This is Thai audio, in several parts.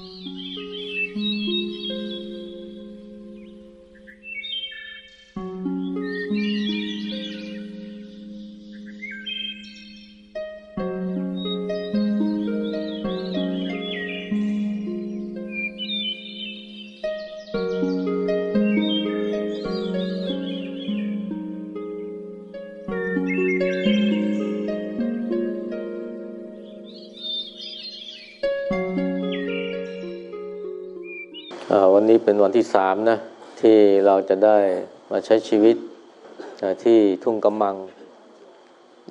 วั วันที่สามนะที่เราจะได้มาใช้ชีวิตที่ทุ่งกำมัง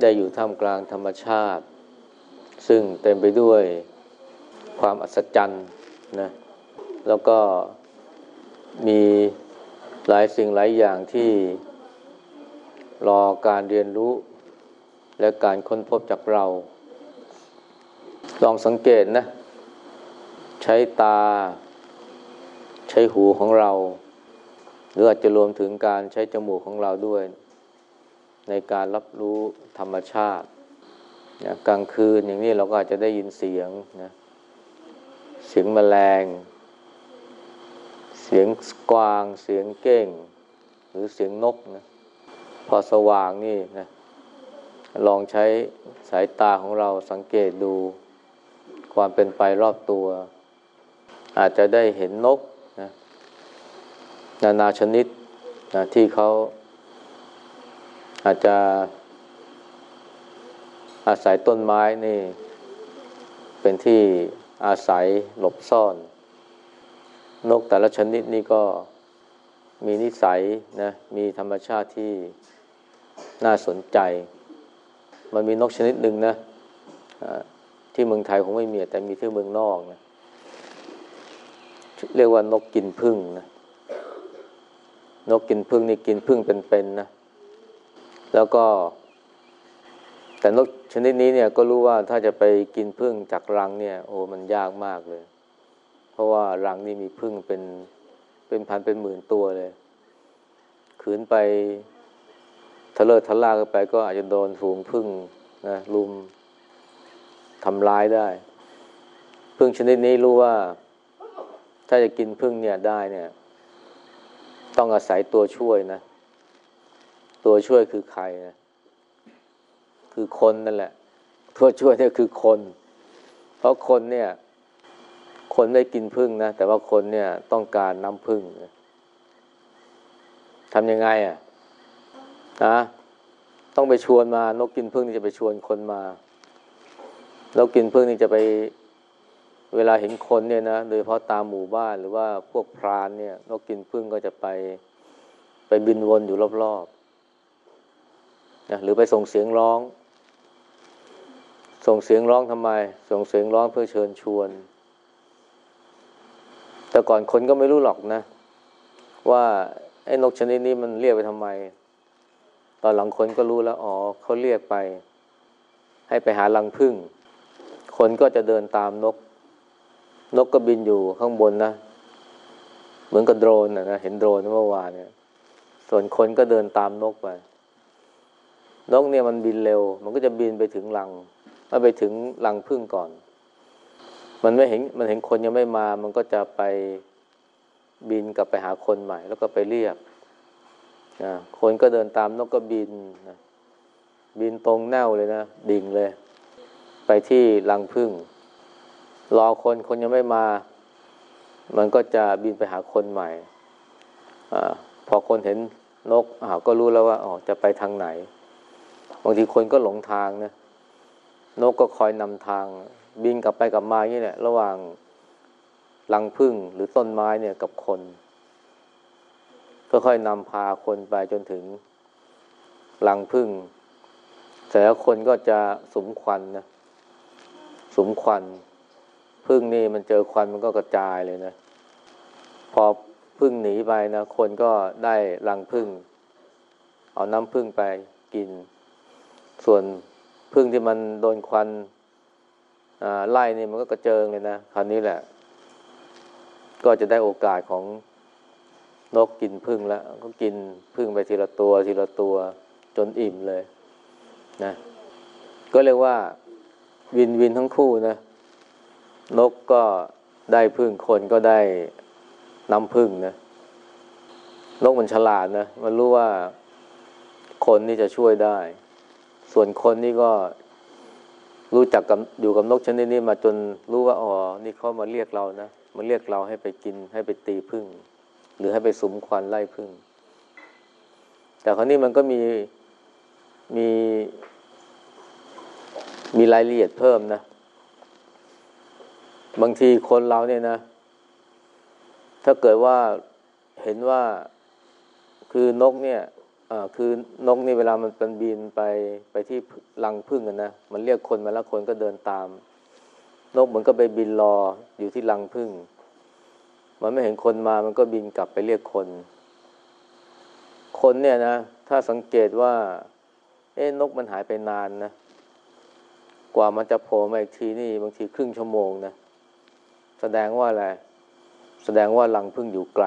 ได้อยู่ท่ามกลางธรรมชาติ ซึ่งเต็มไปด้วยความอัศจรรย์นะแล้วก็มีหลายสิ่งหลายอย่างที่รอการเรียนรู้และการค้นพบจากเรา ลองสังเกตนะ ใช้ตา ช้หูของเรา หรืออาจจะรวมถึงการใช้จมูกของเราด้วย ในการรับรู้ธรรมชาตินะกลางคืนอย่างนี้เราก็อาจจะได้ยินเสียงนะเสียงแมลง เสียงกวาง เสียงเก้ง หรือเสียงนกนะพอสว่างนี่นะลองใช้สายตาของเราสังเกตดูความเป็นไปรอบตัว อาจจะได้เห็นนก นานาชนิดนะที่เขาอาจจะอาศัยต้นไม้นี่ เป็นที่อาศัยหลบซ่อน นกแต่ละชนิดนี่ก็มีนิสัยนะมีธรรมชาติที่น่าสนใจ มันมีนกชนิดหนึ่งนะที่เมืองไทยคงไม่มีแต่มีที่เมืองนอกนะเรียกว่านกกินพึ่งนะ นกกินพึ่งนี่กินพึ่งเป็นๆนะ แล้วก็ แต่นกชนิดนี้เนี่ยก็รู้ว่าถ้าจะไปกินพึ่งจากรังเนี่ย โอ้มันยากมากเลย เพราะว่ารังนี่มีพึ่งเป็นเป็นพันเป็นหมื่นตัวเลยขืนไปทะเลทะลากันไปก็อาจจะโดนฝูงพึ่งนะลุมทำร้ายได้ พึ่งชนิดนี้รู้ว่า ถ้าจะกินพึ่งเนี่ยได้เนี่ย ต้องอาศัยตัวช่วยนะ ตัวช่วยคือใครนะ คือคนนั่นแหละ ตัวช่วยเนี่ยคือคน เพราะคนเนี่ย คนไม่กินพึ่งนะ แต่ว่าคนเนี่ย ต้องการน้ำพึ่งทำยังไงอะนะต้องไปชวนมา นกกินพึ่งนี่จะไปชวนคนมา นกกินพึ่งนี่จะไป เวลาเห็นคนเนี่ยนะโดยเฉพาะตามหมู่บ้านหรือว่าพวกพรานเนี่ยนกกินพึ่งก็จะไปไปบินวนอยู่รอบๆนะหรือไปส่งเสียงร้อง ส่งเสียงร้องทำไม ส่งเสียงร้องเพื่อเชิญชวน แต่ก่อนคนก็ไม่รู้หรอกนะ ว่าไอ้นกชนิดนี้มันเรียกไปทำไม ตอนหลังคนก็รู้แล้วอ๋อเขาเรียกไป ให้ไปหารังพึ่ง คนก็จะเดินตามนก นกก็บินอยู่ข้างบนนะ เหมือนกับโดรนนะเห็นโดรนเมื่อวานเนี่ย ส่วนคนก็เดินตามนกไป นกเนี่ยมันบินเร็ว มันก็จะบินไปถึงรังมาไปถึงรังพึ่งก่อน มันไม่เห็นมันเห็นคนยังไม่มา มันก็จะไปบินกลับไปหาคนใหม่ แล้วก็ไปเรียกนะคนก็เดินตามนกก็บินนะบินตรงแนวเลยนะ ดิ่งเลย ไปที่รังพึ่ง รอคนคนยังไม่มา มันก็จะบินไปหาคนใหม่อพอคนเห็นนกอาก็รู้แล้วว่าอ๋อจะไปทางไหน บางทีคนก็หลงทางนะนกก็คอยนำทาง บินกลับไปกลับมาอย่างนี้แหละระหว่างรังพึ่งหรือต้นไม้เนี่ยกับคนค่อยๆนำพาคนไปจนถึงรังพึ่งแต่แล้วคนก็จะสมควันนะสมควัน พึ่งนี่มันเจอควันมันก็กระจายเลยนะ พอพึ่งหนีไปนะคนก็ได้รังพึ่ง เอาน้ำพึ่งไปกิน ส่วนพึ่งที่มันโดนควันไล่นี่มันก็กระเจิงเลยนะคราวนี้แหละ ก็จะได้โอกาสของนกกินพึ่งแล้ว ก็กินพึ่งไปทีละตัวทีละตัวจนอิ่มเลยนะ ก็เรียกว่าวินวินทั้งคู่นะ นกก็ได้พึ่งคนก็ได้น้ำพึ่งนะนกมันฉลาดนะมันรู้ว่าคนนี่จะช่วยได้ ส่วนคนนี่ก็รู้จักกับอยู่กับนกชนิดนี้มาจนรู้ว่าอ๋อนี่เขามาเรียกเรานะมาเรียกเราให้ไปกินให้ไปตีพึ่ง หรือให้ไปสุมควันไล่พึ่ง แต่คราวนี้มันก็มีมีมีรายละเอียดเพิ่มนะ บางทีคนเราเนี่ยนะ ถ้าเกิดว่าเห็นว่าคือนกเนี่ยคือนกนี่เวลามันเป็นบินไปไปที่รังพึ่งกันนะ มันเรียกคนมาแล้วคนก็เดินตาม นกมันก็ไปบินรออยู่ที่รังพึ่ง มันไม่เห็นคนมามันก็บินกลับไปเรียกคน คนเนี่ยนะ ถ้าสังเกตว่า เอ๊นกมันหายไปนานนะ กว่ามันจะโผล่มาอีกทีนี่บางทีครึ่งชั่วโมงนะ แสดงว่าอะไร แสดงว่ารังพึ่งอยู่ไกล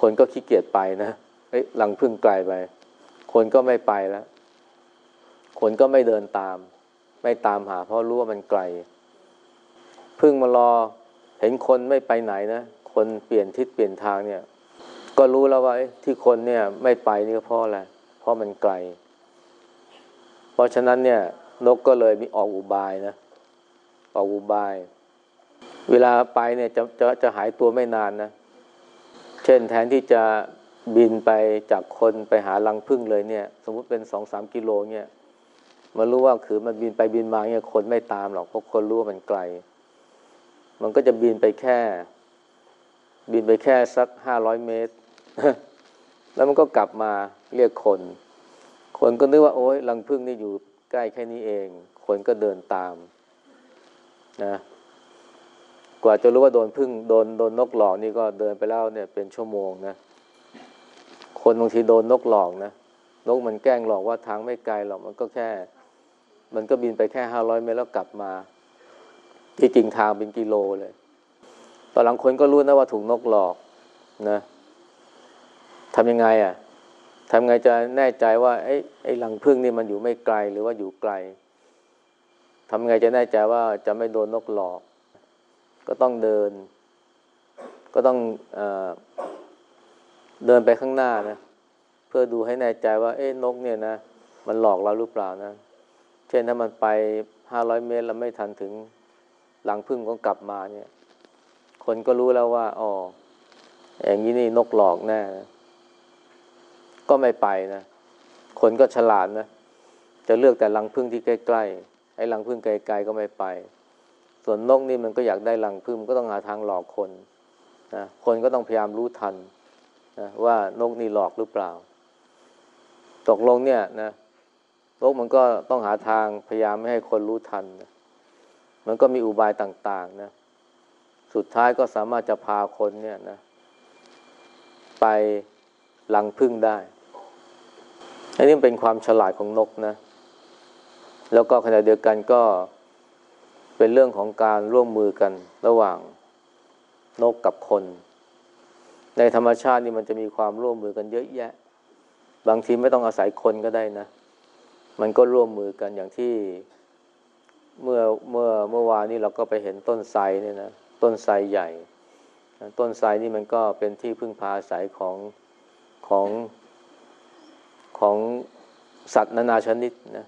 คนก็ขี้เกียจไปนะเฮ้ยหลังพึ่งไกลไป คนก็ไม่ไปแล้ว คนก็ไม่เดินตาม ไม่ตามหา เพราะรู้ว่ามันไกล พึ่งมารอ เห็นคนไม่ไปไหนนะ คนเปลี่ยนทิศเปลี่ยนทางเนี่ย ก็รู้แล้วว่าที่คนเนี่ย ไม่ไปนี่ก็เพราะอะไร เพราะมันไกล เพราะฉะนั้นเนี่ย นกก็เลยมีออกอุบายนะ ออกอุบาย เวลาไปเนี่ยจะจะจะหายตัวไม่นานนะ เช่นแทนที่จะบินไปจากคนไปหารังพึ่งเลยเนี่ย สมมุติเป็นสองสามกิโลเนี่ยมันรู้ว่าคือมันบินไปบินมาเนี่ยคนไม่ตามหรอกเพราะคนรู้ว่ามันไกล มันก็จะบินไปแค่ บินไปแค่สักห้าร้อยเมตร แล้วมันก็กลับมาเรียกคน คนก็นึกว่าโอ้ยรังพึ่งนี่อยู่ใกล้แค่นี้เอง คนก็เดินตามนะ กว่าจะรู้ว่าโดนพึ่งโดนโดนนกหลอกนี่ก็เดินไปแล้วเนี่ยเป็นชั่วโมงนะ คนบางทีโดนนกหลอกนะ นกมันแกล้งหลอกว่าทางไม่ไกลหรอกมันก็แค่ มันก็บินไปแค่ห้าร้อยเมตรแล้วกลับมา ที่จริงทางเป็นกิโลเลย ตอนหลังคนก็รู้นะว่าถูกนกหลอกนะทำยังไงอะทำไงจะแน่ใจว่าไอ้ไอ้หลังพึ่งนี่มันอยู่ไม่ไกลหรือว่าอยู่ไกลทำไงจะแน่ใจว่าจะไม่โดนนกหลอก ก็ต้องเดิน ก็ต้องอเดินไปข้างหน้านะ เพื่อดูให้แน่ใจว่า เอ๊ะนกเนี่ยนะ มันหลอกเราหรือเปล่านะ เช่นถ้ามันไปห้าร้อยเมตรแล้วไม่ทันถึงหลังพึ่งก็กลับมาเนี่ย คนก็รู้แล้วว่าอ๋ออย่างนี้นี่นกหลอกแน่นะก็ไม่ไปนะ คนก็ฉลาดนะ จะเลือกแต่รังพึ่งที่ใกล้ๆ ไอ้รังพึ่งไกลๆก็ไม่ไป ส่วนนกนี่มันก็อยากได้รังพึ่งก็ต้องหาทางหลอกคนนะคนก็ต้องพยายามรู้ทันนะว่านกนี่หลอกหรือเปล่า ตกลงเนี่ยนะนกมันก็ต้องหาทางพยายามไม่ให้คนรู้ทันนะมันก็มีอุบายต่าง ๆ นะ สุดท้ายก็สามารถจะพาคนเนี่ยนะ ไปลังพึ่งได้อันนี้เป็นความฉลาดของนกนะ แล้วก็ขณะเดียวกันก็ เป็นเรื่องของการร่วมมือกันระหว่างนกกับคน ในธรรมชาตินี่มันจะมีความร่วมมือกันเยอะแยะ บางทีไม่ต้องอาศัยคนก็ได้นะ มันก็ร่วมมือกันอย่างที่เมื่อเมื่อเมื่อวานนี้เราก็ไปเห็นต้นไทรเนี่ยนะต้นไทรใหญ่ ต้นไทรนี่มันก็เป็นที่พึ่งพาอาศัยของของของสัตว์นานาชนิดนะ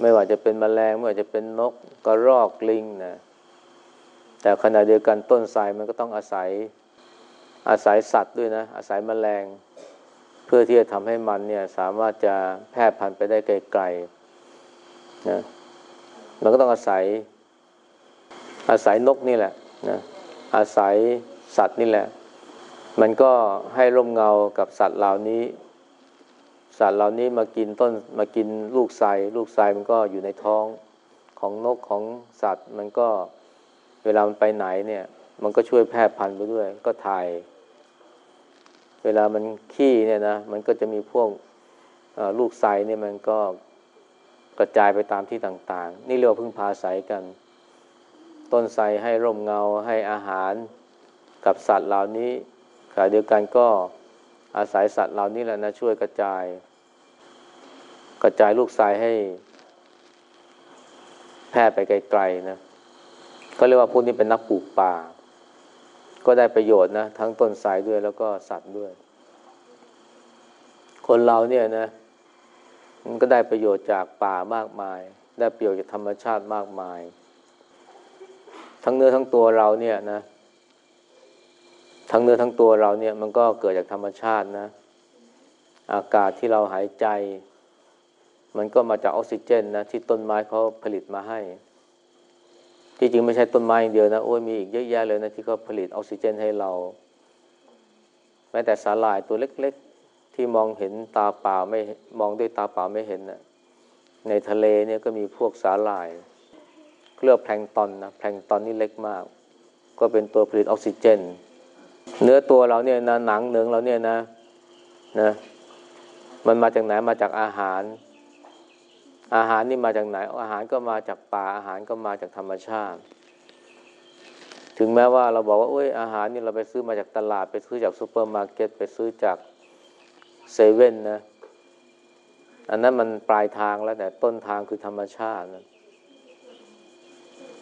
ไม่ว่าจะเป็นแมลงไม่ว่าจะเป็นนกกระรอกลิงนะแต่ขณะเดียวกันต้นไทรมันก็ต้องอาศัยอาศัยสัตว์ด้วยนะ อาศัยมแมลง เพื่อที่จะทำให้มันเนี่ย สามารถจะแพร่พันธุ์ไปได้ไกลๆนะมันก็ต้องอาศัย อาศัยนกนี่แหละนะอาศัยสัตว์นี่แหละ มันก็ให้ร่มเงากับสัตว์เหล่านี้ สัตว์เหล่านี้มากินต้นมากินลูกไทรลูกไทรมันก็อยู่ในท้องของนกของสัตว์ มันก็เวลามันไปไหนเนี่ย มันก็ช่วยแพร่พันธุ์ไปด้วย ก็ถ่าย เวลามันขี้เนี่ยนะมันก็จะมีพวกลูกไซเนี่ยมันก็กระจายไปตามที่ต่าง ๆ นี่เรียกว่าพึ่งพาสายกัน ต้นไทรให้ร่มเงาให้อาหารกับสัตว์เหล่านี้ขณะเดียวกันก็อาศัยสัตว์เหล่านี้แหละนะช่วยกระจาย กระจายลูกทรายให้แพร่ไปไกลๆนะก็เรียกว่าพวกนี้เป็นนักปลูกป่า ก็ได้ประโยชน์นะ ทั้งต้นสายด้วยแล้วก็สัตว์ด้วย คนเราเนี่ยนะมันก็ได้ประโยชน์จากป่ามากมาย ได้ประโยชน์จากธรรมชาติมากมาย ทั้งเนื้อทั้งตัวเราเนี่ยนะ ทั้งเนื้อทั้งตัวเราเนี่ย มันก็เกิดจากธรรมชาตินะ อากาศที่เราหายใจ มันก็มาจากออกซิเจนนะที่ต้นไม้เขาผลิตมาให้ ที่จริงไม่ใช่ต้นไม้อย่างเดียวนะโอ้ยมีอีกเยอะแยะเลยนะที่เขาผลิตออกซิเจนให้เรา แม้แต่สาหร่ายตัวเล็ก ๆ ที่มองเห็นตาเปล่าไม่มองด้วยตาเปล่าไม่เห็นนะในทะเลเนี่ยก็มีพวกสาหร่ายเรียกแพลงตอนนะแพลงตอนนี่เล็กมาก ก็เป็นตัวผลิตออกซิเจน เนื้อตัวเราเนี่ยนะหนังเนื้อเราเนี่ยนะนะ มันมาจากไหนมาจากอาหาร อาหารนี่มาจากไหน อาหารก็มาจากป่า อาหารก็มาจากธรรมชาติ ถึงแม้ว่าเราบอกว่าโอ้ยอาหารนี่เราไปซื้อมาจากตลาด ไปซื้อจากซูเปอร์มาร์เก็ตไปซื้อจากเซเว่นนะ อันนั้นมันปลายทางแล้วแต่ต้นทางคือธรรมชาตินะ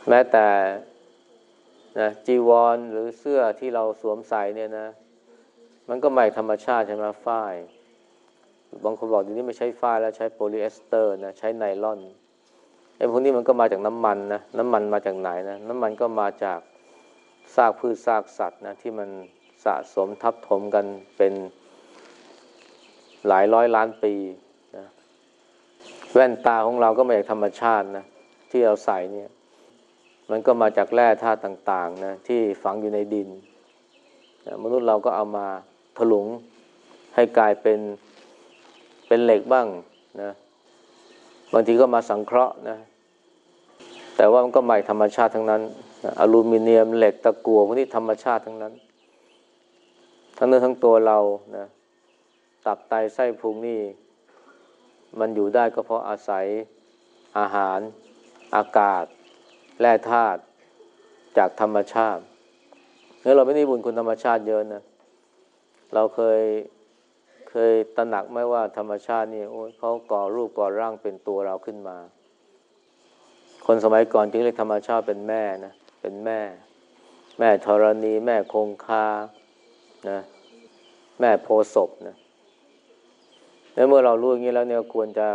แม้แต่นะจีวรหรือเสื้อที่เราสวมใส่เนี่ยนะ มันก็มาจากธรรมชาติใช่ไหมฝ้าย บางคนบอกเดี๋ยวนี้ไม่ใช้ฝ้ายแล้วใช้โพลีเอสเตอร์นะใช้ไนล่อนไอ้พวกนี้มันก็มาจากน้ำมันนะน้ำมันมาจากไหนนะน้ำมันก็มาจากซากพืชซากสัตว์นะที่มันสะสมทับถมกันเป็นหลายร้อยล้านปีนะแว่นตาของเราก็มาจากธรรมชาตินะที่เราใส่เนี่ย มันก็มาจากแร่ธาตุต่างๆนะที่ฝังอยู่ในดินนะมนุษย์เราก็เอามาถลุงให้กลายเป็น เป็นเหล็กบ้างนะบางทีก็มาสังเคราะห์นะ แต่ว่ามันก็ใหม่ธรรมชาติทั้งนั้นอลูมิเนียมเหล็กตะกั่วพวกนี้ธรรมชาติทั้งนั้น ทั้งเนื้อทั้งตัวเรานะตับไตไส้พุงนี่มันอยู่ได้ก็เพราะอาศัยอาหาร อากาศ แร่ธาตุจากธรรมชาติเมื่อเราไม่ได้บุญคุณธรรมชาติเยอะนะ เราเคย เคยตระหนักไหมว่าธรรมชาตินี่โอ้ยเขาก่อรูปก่อร่างเป็นตัวเราขึ้นมา คนสมัยก่อนจึงเรียกธรรมชาติเป็นแม่นะเป็นแม่ แม่ธรณีแม่คงคานะแม่โพศพนะแล้วเมื่อเรารู้อย่างนี้แล้วเนี่ยควรจะ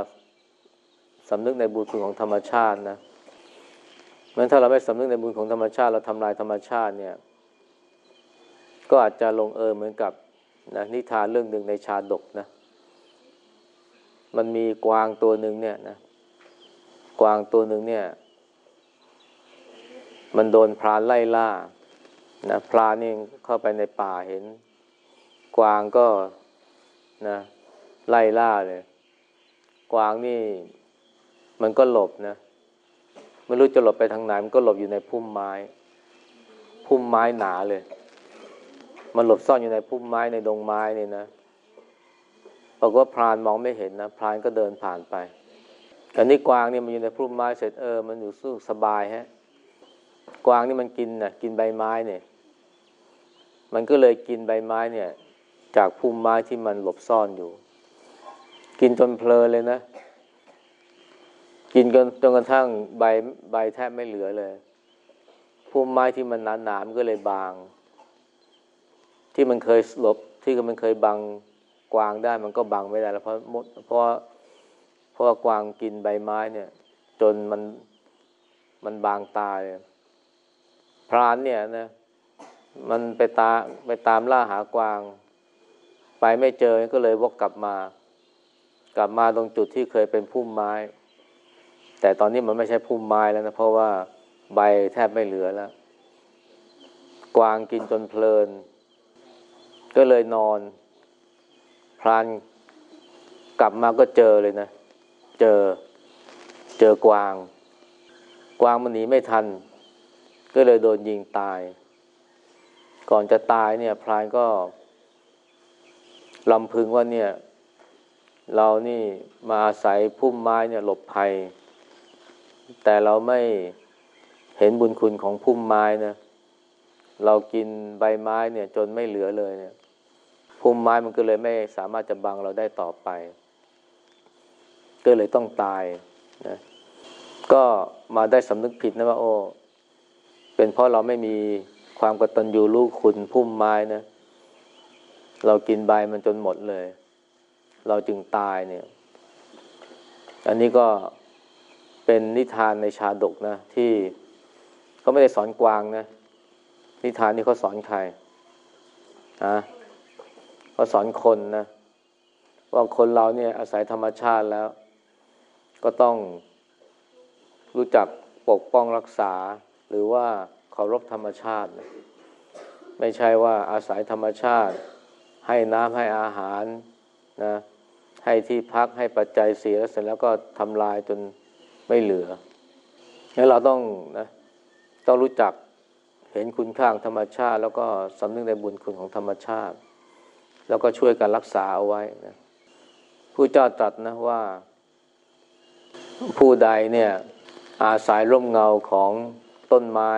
สำนึกในบุญคุณของธรรมชาตินะมันถ้าเราไม่สำนึกในบุญของธรรมชาติ เราทำลายธรรมชาติเนี่ย ก็อาจจะลงเอยเหมือนกับ นะนิทานเรื่องหนึ่งในชาดกนะ มันมีกวางตัวหนึ่งเนี่ยนะ กวางตัวหนึ่งเนี่ย มันโดนพรานไล่ล่า นะพรานนี่เข้าไปในป่าเห็น กวางก็นะไล่ล่าเลย กวางนี่ มันก็หลบนะไม่รู้จะหลบไปทางไหนมันก็หลบอยู่ในพุ่มไม้ พุ่มไม้หนาเลย มันหลบซ่อนอยู่ในพุ่มไม้ในดงไม้นี่นะบอกว่าพรานมองไม่เห็นนะพรานก็เดินผ่านไปแต่นี่กวางนี่มันอยู่ในพุ่มไม้เสร็จเออ มันอยู่สู้สบายฮะ กวางนี่มันกินนะกินใบไม้เนี่ย มันก็เลยกินใบไม้เนี่ย จากพุ่มไม้ที่มันหลบซ่อนอยู่ กินจนเพลินเลยนะ กินจนจนกระทั่งใบใบแทบไม่เหลือเลยพุ่มไม้ที่มันหนาๆมันก็เลยบาง ที่มันเคยหลบที่มันเคยบังกวางได้ มันก็บังไม่ได้แล้วเพราะมดเพราะเพราะกวางกินใบไม้เนี่ย จนมันมันบางตายพรานเนี่ยนะมันไปตาไปตามล่าหากวาง ไปไม่เจอก็เลยวกกลับมา กลับมาตรงจุดที่เคยเป็นพุ่มไม้ แต่ตอนนี้มันไม่ใช่พุ่มไม้แล้วนะเพราะว่าใบแทบไม่เหลือแล้ว กวางกินจนเพลิน ก็เลยนอน พรานกลับมาก็เจอเลยนะ เจอเจอกวาง กวางมันหนีไม่ทัน ก็เลยโดนยิงตาย ก่อนจะตายเนี่ย พรานก็ลำพึงว่าเนี่ย เรานี่มาอาศัยพุ่มไม้เนี่ยหลบภัย แต่เราไม่เห็นบุญคุณของพุ่มไม้นะ เรากินใบไม้เนี่ย จนไม่เหลือเลยเนี่ย พุ่มไม้มันก็เลยไม่สามารถจะบังเราได้ต่อไป ก็เลยต้องตายนะก็มาได้สำนึกผิดนะว่าโอ้เป็นเพราะเราไม่มีความกตัญญูรู้คุณพุ่มไม้นะ เรากินใบมันจนหมดเลย เราจึงตายเนี่ย อันนี้ก็เป็นนิทานในชาดกนะ ที่เขาไม่ได้สอนกวางนะ นิทานนี้เขาสอนใครฮะ เขาสอนคนนะว่าคนเราเนี่ยอาศัยธรรมชาติแล้ว ก็ต้องรู้จักปกป้องรักษา หรือว่าเคารพธรรมชาตินะไม่ใช่ว่าอาศัยธรรมชาติ ให้น้ำให้อาหารนะให้ที่พักให้ปัจจัยเสียเสร็จแล้วก็ทำลายจนไม่เหลืองั้นเราต้องนะต้องรู้จักเห็นคุณค่าธรรมชาติ แล้วก็สำนึกในบุญคุณของธรรมชาติ แล้วก็ช่วยกันรักษาเอาไว้นะผู้เจ้าตรัสนะว่า ผู้ใดเนี่ย อาศัยร่มเงาของต้นไม้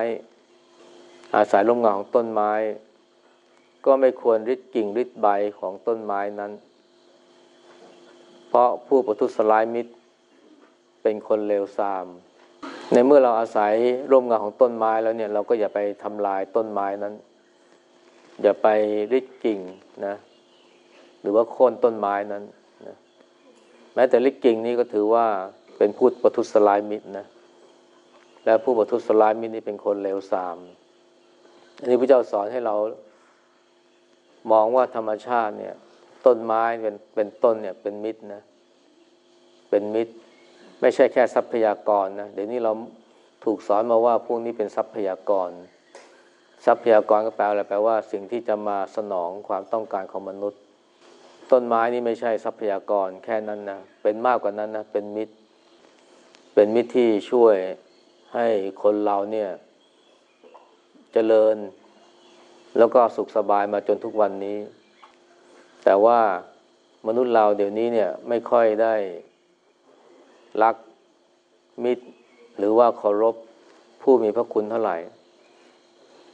อาศัยร่มเงาของต้นไม้ ก็ไม่ควรริดกิ่งริดใบของต้นไม้นั้น เพราะผู้ประทุษร้ายมิตรเป็นคนเลวทราม ในเมื่อเราอาศัยร่มเงาของต้นไม้แล้วเนี่ย เราก็อย่าไปทำลายต้นไม้นั้น อย่าไปริดกิ่งนะ หรือว่าโค่นต้นไม้นั้นนะแม้แต่ริดกิ่งนี่ก็ถือว่าเป็นผู้ประทุษร้ายมิตรนะและผู้ประทุษร้ายมิตรนี่เป็นคนเลวทราม อันนี้พระเจ้าสอนให้เรา มองว่าธรรมชาติเนี่ย ต้นไม้เป็นเป็นต้นเนี่ยเป็นมิตรนะ เป็นมิตร ไม่ใช่แค่ทรัพยากรนะเดี๋ยวนี้เราถูกสอนมาว่าพวกนี้เป็นทรัพยากร ทรัพยากรก็แปลอะไรแปลว่า สิ่งที่จะมาสนองความต้องการของมนุษย์ ต้นไม้นี่ไม่ใช่ทรัพยากรแค่นั้นนะ เป็นมากกว่านั้นนะ เป็นมิตร เป็นมิตรที่ช่วยให้คนเราเนี่ยจเจริญ แล้วก็สุขสบายมาจนทุกวันนี้ แต่ว่ามนุษย์เราเดี๋ยวนี้เนี่ยไม่ค่อยได้รักมิตร หรือว่าเคารพผู้มีพระคุณเท่าไหร่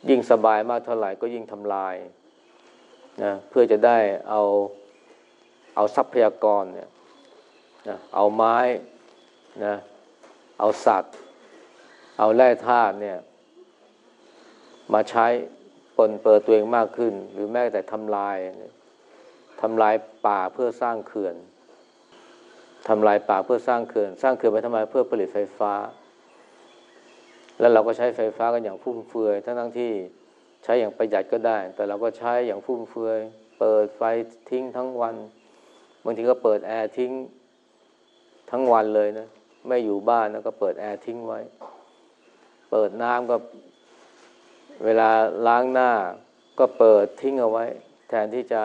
ยิ่งสบายมากเท่าไหร่ก็ยิ่งทำลายนะเพื่อจะได้เอา เอาทรัพยากรเนี่ยนะเอาไม้นะเอาสัตว์ เอาแร่ธาตุเนี่ย มาใช้ปนเปิดตัวเองมากขึ้น หรือแม้แต่ทำลายทำลายป่าเพื่อสร้างเขื่อนทำลายป่าเพื่อสร้างเขื่อน สร้างเขื่อนไปทำไมเพื่อผลิตไฟฟ้า แล้วเราก็ใช้ไฟฟ้ากันอย่างฟุ่มเฟือยทั้งทั้งที่ใช้อย่างประหยัดก็ได้ แต่เราก็ใช้อย่างฟุ่มเฟือย เปิดไฟทิ้งทั้งวัน บางทีก็เปิดแอร์ทิ้งทั้งวันเลยนะ ไม่อยู่บ้านแล้วก็เปิดแอร์ทิ้งไว้ เปิดน้ำก็ เวลาล้างหน้า ก็เปิดทิ้งเอาไว้ แทนที่จะ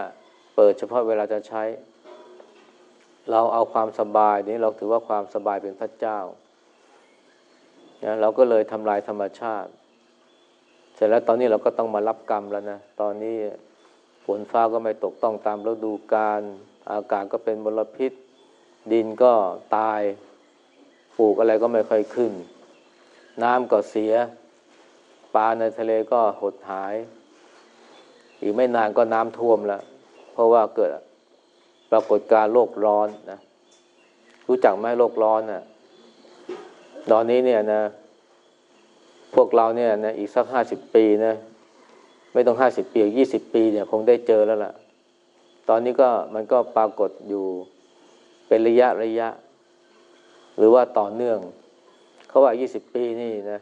เปิดเฉพาะเวลาจะใช้ เราเอาความสบายนี้เราถือว่าความสบายเป็นพระเจ้านะเราก็เลยทำลายธรรมชาติ เสร็จแล้วตอนนี้เราก็ต้องมารับกรรมแล้วนะ ตอนนี้ฝนฟ้าก็ไม่ตกต้องตามฤดูกาล อากาศก็เป็นมลพิษ ดินก็ตาย ปลูกอะไรก็ไม่ค่อยขึ้น น้ำก็เสีย ปลาในทะเลก็หดหาย อีกไม่นานก็น้ำท่วมแล้ว เพราะว่าเกิดปรากฏการโลกร้อนนะ รู้จักไหมโลกร้อนนะ่ะ ตอนนี้เนี่ยนะ พวกเราเนี่ยนะอีกสักห้าสิบปีนะ ไม่ต้องห้าสิบปียี่สิบปีเนี่ย คงได้เจอแล้วล่ะ ตอนนี้ก็มันก็ปรากฏอยู่เป็นระยะระยะ หรือว่าต่อเนื่อง เขาว่ายี่สิบปีนี่นะ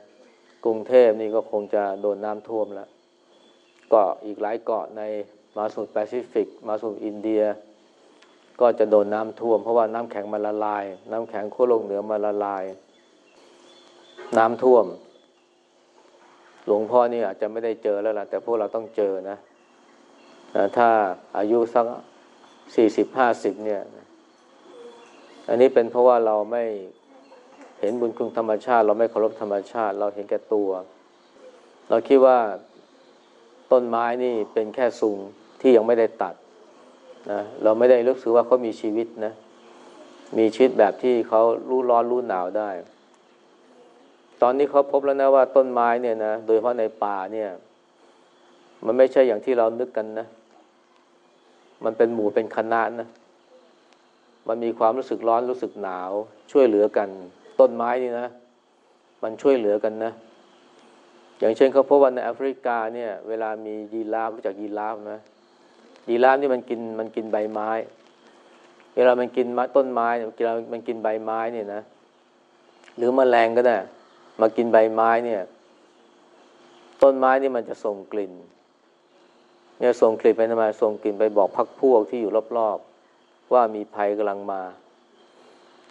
กรุงเทพนี่ก็คงจะโดนน้ำท่วมแล้วเกาะอีกหลายเกาะในมาสุดแปซิฟิก มาสุดอินเดีย ก็จะโดนน้ำท่วม เพราะว่าน้ำแข็งมันละลาย น้ำแข็งขั้วโลกเหนือมันละลาย น้ำท่วม หลวงพ่อนี่อาจจะไม่ได้เจอแล้วล่ะแต่พวกเราต้องเจอนะ ถ้าอายุสักสี่สิบห้าสิบเนี่ย อันนี้เป็นเพราะว่าเราไม่เห็นบุญคุณธรรมชาติ เราไม่เคารพธรรมชาติ เราเห็นแก่ตัว เราคิดว่าต้นไม้นี่เป็นแค่สูงที่ยังไม่ได้ตัดนะเราไม่ได้รู้สึกว่าเขามีชีวิตนะ มีชีวิตแบบที่เขารู้ร้อนรู้หนาวได้ ตอนนี้เขาพบแล้วนะว่าต้นไม้เนี่ยนะ โดยเฉพาะในป่าเนี่ย มันไม่ใช่อย่างที่เรานึกกันนะ มันเป็นหมู่เป็นคณะนะ มันมีความรู้สึกร้อนรู้สึกหนาว ช่วยเหลือกัน ต้นไม้นี่นะ มันช่วยเหลือกันนะ อย่างเช่นเขาพบว่าในแอฟริกาเนี่ย เวลามียีราฟรู้จักยีราฟไหมยีราฟนี่มันกินมันกินใบไม้ เวลามันกินต้นไม้เวลามันกินใบไม้เนี่ยนะ หรือมแมลงก็ได้มากินใบไม้เนี่ย ต้นไม้นี่มันจะส่งกลิ่น เนี่ยส่งกลิ่นไปทำไมส่งกลิ่นไปบอกพักพวกที่อยู่รอบๆว่ามีภัยกำลังมา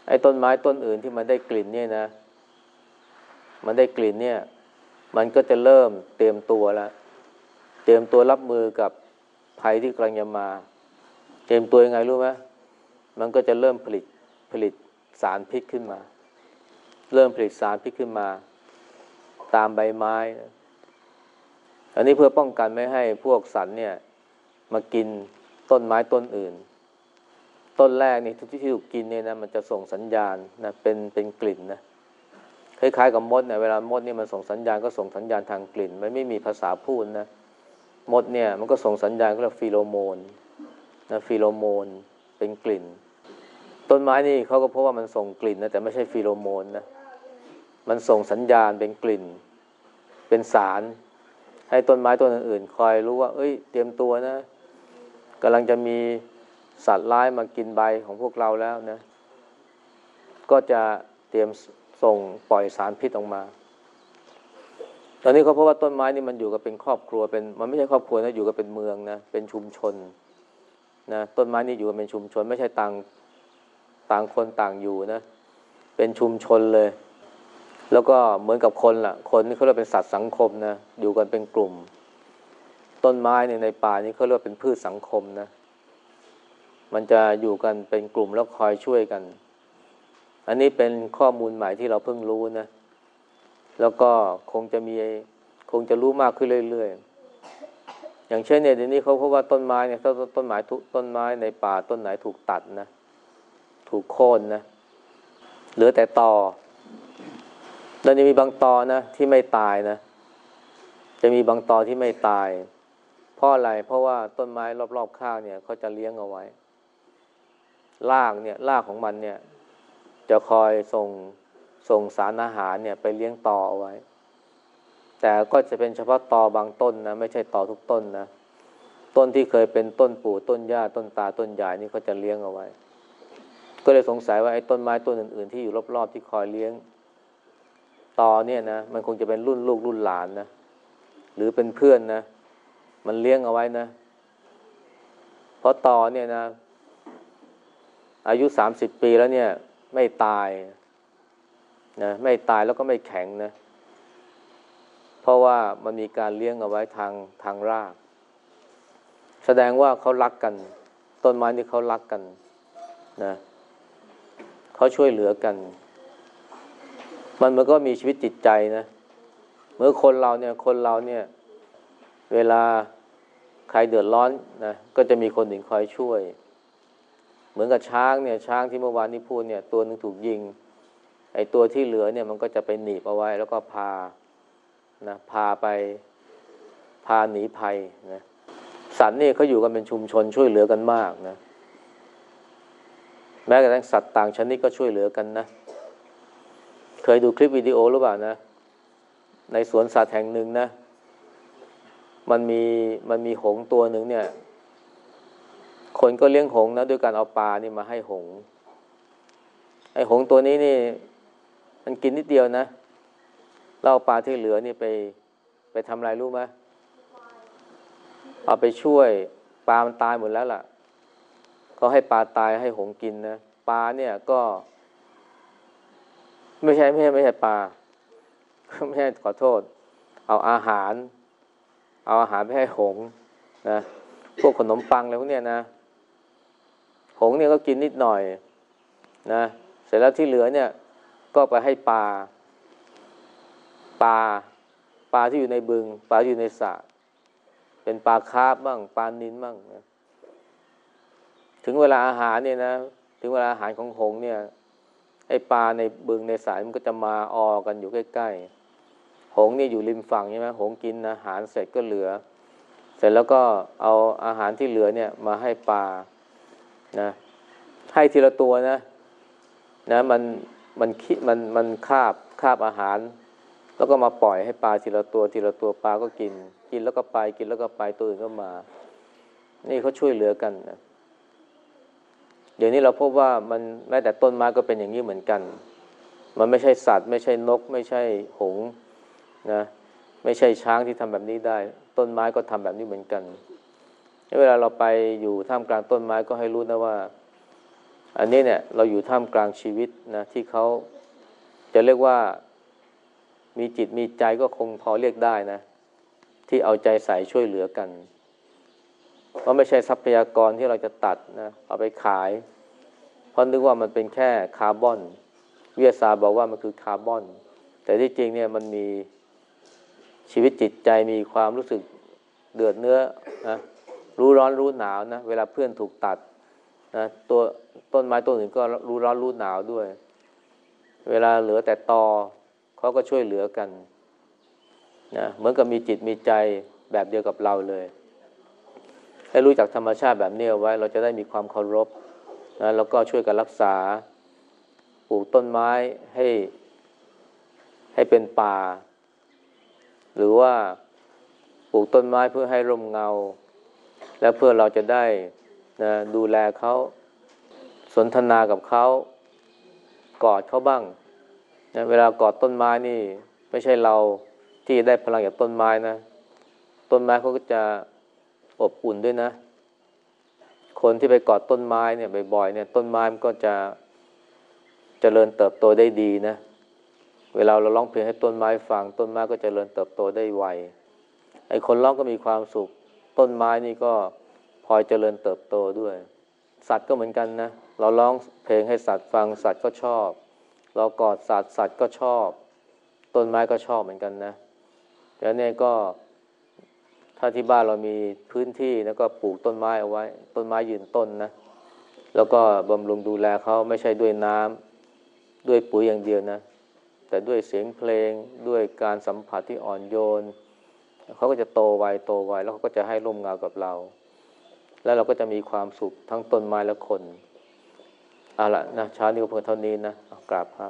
ไอ้ต้นไม้ต้นอื่นที่มันได้กลิ่นเนี่ยนะ มันได้กลิ่นเนี่ย มันก็จะเริ่มเตรียมตัวแล้วเตรียมตัวรับมือกับภัยที่กำลังจะมา เตรียมตัวยังไงรู้ไหมมันก็จะเริ่มผลิตผลิตสารพิษขึ้นมา เริ่มผลิตสารพิษขึ้นมา ตามใบไม้ อันนี้เพื่อป้องกันไม่ให้พวกสัตว์เนี่ยมากินต้นไม้ต้นอื่น ต้นแรกนี่ทุกที่ถูกกินเนี่ยนะมันจะส่งสัญญาณนะเป็นเป็นกลิ่นนะคล้ายๆกับมดเนี่ยเวลามดนี่มันส่งสัญญาณก็ส่งสัญญาณทางกลิ่น มันไม่มีภาษาพูดนะมดเนี่ยมันก็ส่งสัญญาณก็เรียกฟีโรโมนนะฟีโรโมนเป็นกลิ่น ต้นไม้นี่เขาก็พบว่ามันส่งกลิ่นนะแต่ไม่ใช่ฟีโรโมนนะมันส่งสัญญาณเป็นกลิ่น เป็นสาร ให้ต้นไม้ต้นอื่นๆ คอยรู้ว่า เอ้ย เตรียมตัวนะกำลังจะมีสัตว์ร้ายมากินใบของพวกเราแล้วนะ ก็จะเตรียมส่งปล่อยสารพิษออกมา ตอนนี้เขาพบว่าต้นไม้นี่มันอยู่กับเป็นครอบครัวเป็น มันไม่ใช่ครอบครัวนะอยู่กับเป็นเมืองนะเป็นชุมชนนะต้นไม้นี่อยู่กับเป็นชุมชน ไม่ใช่ต่างต่างคนต่างอยู่นะ เป็นชุมชนเลย แล้วก็เหมือนกับคนละ่ะ คนนี่เขาเรียกเป็นสัตว์สังคมนะอยู่กันเป็นกลุ่ม ต้นไม้เนี่ยในป่านี่เขาเรียกเป็นพืชสังคมนะ มันจะอยู่กันเป็นกลุ่มแล้วคอยช่วยกัน อันนี้เป็นข้อมูลใหม่ที่เราเพิ่งรู้นะ แล้วก็คงจะมีคงจะรู้มากขึ้นเรื่อยๆ อย่างเช่นเนี่ยเดี๋ยวนี้เขาพบว่าต้นไม้เนี่ยถ้าต้นไม้ทุกต้นไม้ในป่าต้นไหนถูกตัดนะ ถูกโค่นนะเหลือแต่ตอ แล้วจะมีบางตอนะที่ไม่ตายนะ จะมีบางตอที่ไม่ตาย เพราะอะไร เพราะว่าต้นไม้รอบๆข้างเนี่ยเขาจะเลี้ยงเอาไว้รากเนี่ยรากของมันเนี่ย จะคอยส่งส่งสารอาหารเนี่ย ไปเลี้ยงต่อเอาไว้ แต่ก็จะเป็นเฉพาะตอบางต้นนะไม่ใช่ตอทุกต้นนะต้นที่เคยเป็นต้นปู่ต้นหญ้าต้นตาต้นใหญ่นี่เขาจะเลี้ยงเอาไว้ ก็เลยสงสัยว่าไอ้ต้นไม้ต้นอื่น ๆ ที่อยู่รอบๆที่คอยเลี้ยง ต่อเนี่ยนะมันคงจะเป็นรุ่นลูกรุ่นหลานนะหรือเป็นเพื่อนนะ มันเลี้ยงเอาไว้นะ เพราะต่อเนี่ยนะ อายุสามสิบปีแล้วเนี่ย ไม่ตายนะไม่ตายแล้วก็ไม่แข็งนะ เพราะว่ามันมีการเลี้ยงเอาไว้ทางทางราก แสดงว่าเขารักกัน ต้นไม้ที่เขารักกันนะเขาช่วยเหลือกัน มันมันก็มีชีวิตจิตใจนะเมื่อคนเราเนี่ยคนเราเนี่ย เวลาใครเดือดร้อนนะก็จะมีคนหนึ่งคอยช่วย เหมือนกับช้างเนี่ย ช้างที่เมื่อวานนี้พูดเนี่ย ตัวหนึ่งถูกยิง ไอ้ตัวที่เหลือเนี่ยมันก็จะไปหนีบเอาไว้ แล้วก็พานะพาไปพาหนีภัยนะสัตว์นี่เขาอยู่กันเป็นชุมชนช่วยเหลือกันมากนะ แม้กระทั่งสัตว์ต่างชนิดก็ช่วยเหลือกันนะ เคยดูคลิปวิดีโอหรือเปล่านะ ในสวนสัตว์แห่งหนึ่งนะ มันมีมันมีหงตัวหนึ่งเนี่ย คนก็เลี้ยงหงนะด้วยการเอาปลานี่มาให้หง ไอหงตัวนี้นี่ มันกินนิดเดียวนะเล่าปลาที่เหลือนี่ไป ไปทำอะไรรู้ไหมเอาไปช่วยปลามันตายหมดแล้วล่ะ ก็ให้ปลาตายให้หงกินนะปลาเนี่ยก็ ไม่ใช่ไม่ใช่ไม่ใช่ปลาไม่ใช่ขอโทษ เอาอาหาร เอาอาหารไปให้หงนะพวกขนมปังอะไรพวกเนี้ยนะ หงเนี่ยก็กินนิดหน่อยนะ เสร็จแล้วที่เหลือเนี่ย ก็ไปให้ปลาปลาปลาที่อยู่ในบึง ปลาอยู่ในสระเป็นปลาคาบบ้างปลานินบ้างนะถึงเวลาอาหารเนี่ยนะ ถึงเวลาอาหารของหงเนี่ย อ้ปลาในบึงในสายมันก็จะมาออกันอยู่ใกล้ๆ หงนี่อยู่ริมฝั่งใช่ไหมหงกินอาหารเสร็จก็เหลือ เสร็จแล้วก็เอาอาหารที่เหลือเนี่ยมาให้ปลานะให้ทีละตัวนะนะมันมันคิมันมันคาบคาบอาหาร แล้วก็มาปล่อยให้ปลาทีละตัวทีละตัวปลาก็กิน กินแล้วก็ไปกินแล้วก็ไปตัวอื่นก็มา นี่เขาช่วยเหลือกันนะ ดี๋ยวนี้เราพบว่ามันแม้แต่ต้นไม้ก็เป็นอย่างนี้เหมือนกัน มันไม่ใช่สัตว์ ไม่ใช่นก ไม่ใช่หงนะไม่ใช่ช้างที่ทำแบบนี้ได้ ต้นไม้ก็ทำแบบนี้เหมือนกัน เวลาเราไปอยู่ท่ามกลางต้นไม้ก็ให้รู้นะว่า อันนี้เนี่ยเราอยู่ท่ามกลางชีวิตนะที่เขาจะเรียกว่ามีจิตมีใจก็คงพอเรียกได้นะ ที่เอาใจใส่ช่วยเหลือกันเพราะไม่ใช่ทรัพยากรที่เราจะตัดนะเอาไปขาย เพราะนึกว่ามันเป็นแค่คาร์บอน วิทยาศาสตร์บอกว่ามันคือคาร์บอน แต่ที่จริงเนี่ยมันมีชีวิตจิตใจมีความรู้สึกเดือดเนื้อนะรู้ร้อนรู้หนาวนะเวลาเพื่อนถูกตัดนะตัวต้นไม้ต้นอื่นก็รู้ร้อนรู้หนาวด้วย เวลาเหลือแต่ตอเขาก็ช่วยเหลือกันนะเหมือนกับมีจิตมีใจแบบเดียวกับเราเลย ให้รู้จักธรรมชาติแบบนี้เอาไว้ เราจะได้มีความเคารพ นะแล้วก็ช่วยกันรักษาปลูกต้นไม้ให้ให้เป็นป่า หรือว่าปลูกต้นไม้เพื่อให้ร่มเงา และเพื่อเราจะได้นะดูแลเขาสนทนากับเขากอดเขาบ้างนะเวลากอดต้นไม้นี่ ไม่ใช่เราที่ได้พลังจากต้นไม้นะ ต้นไม้เขาก็จะอบอุ่นด้วยนะ คนที่ไปกอดต้นไม้เนี่ยบ่อยๆเนี่ย ต้นไม้มันก็จะจะเจริญเติบโตได้ดีนะ เวลาเราร้องเพลงให้ต้นไม้ฟัง ต้นไม้ก็จเจริญเติบโตได้ไวไอ้คนร้องก็มีความสุข ต้นไม้นี่ก็พลอยเจริญเติบโตด้วย สัตว์ก็เหมือนกันนะ เราร้องเพลงให้สัตว์ฟังสัตว์ก็ชอบ เรากอดสัตว์สัตว์ก็ชอบ ต้นไม้ก็ชอบเหมือนกันนะแล้วเนี่ยก็ ถ้าที่บ้านเรามีพื้นที่แล้วก็ปลูกต้นไม้เอาไว้ ต้นไม้ยืนต้นนะ แล้วก็บำรุงดูแลเขาไม่ใช่ด้วยน้ำด้วยปุ๋ยอย่างเดียวนะ แต่ด้วยเสียงเพลงด้วยการสัมผัสที่อ่อนโยนเขาก็จะโตไวโตไวแล้วเขาก็จะให้ร่มเงากับเรา แล้วเราก็จะมีความสุขทั้งต้นไม้และคนเอาละนะเช้านี้ก็เพียงเท่านี้นะกราบพระ